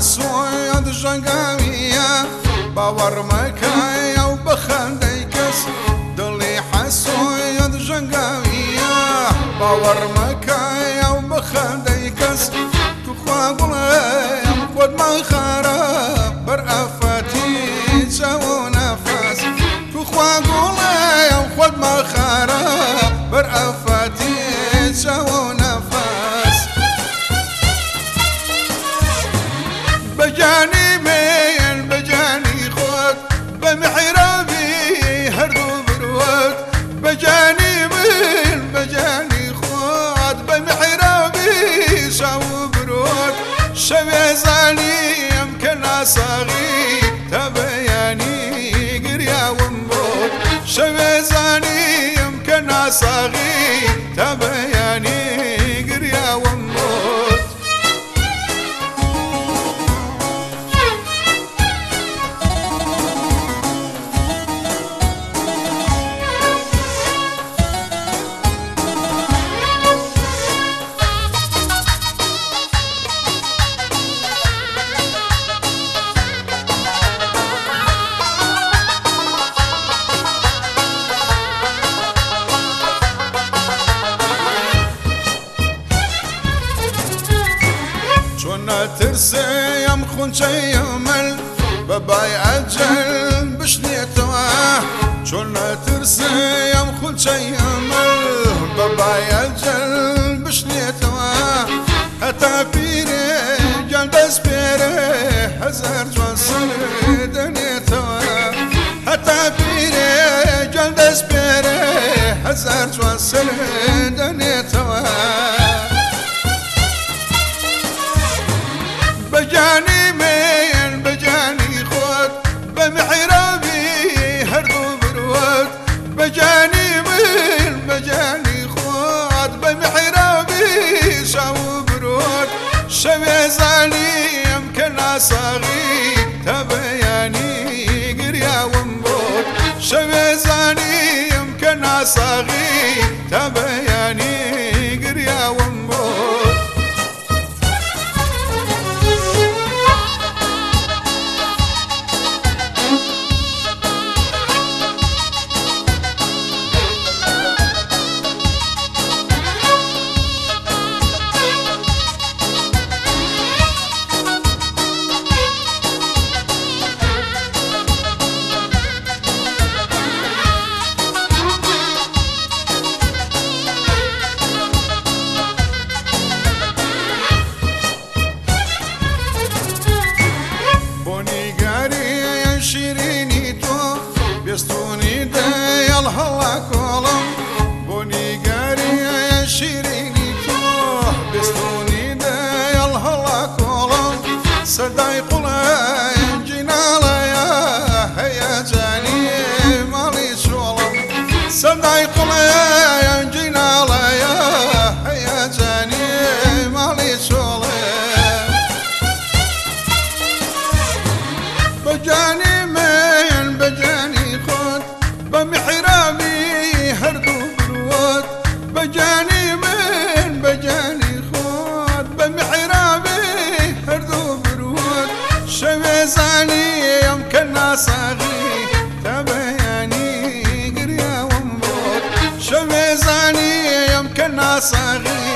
سۆیە دژەنگاویە باوەڕمەکایە و بەخەندەی کەس دڵی حەسۆیە دژەنگاویە باوەڕمەکایە و بەخەندەی کەس توخوا بڵێ خۆتمان خارە بەر ئەفە بەجانی شەوێزانی ئەم کە ناساغی تا بەیانی گریاوم بۆ شەوێزانی ئەم کە ناساغی تا بەیانی گریاوم ناترسيم خونچەی ئەمەل بەبای ئەجل بشنێتەوە چۆن ناترسيم خونچەی ئەمەل بەبای ئەجل بشنێتەوە هەتا پیرێ گەل دەست پێرە هەزار جوان سەر دەنێتەوە شوي زاني يمكن صاغي تبياني قريا شوي زاني يمكن صاغي تبياني بستوني ديال هلا كولم بوني قاري يا شيريني توح بستوني ديال هلا كولم صداي قلا جنالا يا هيا جاني مالي شولم I'm sorry.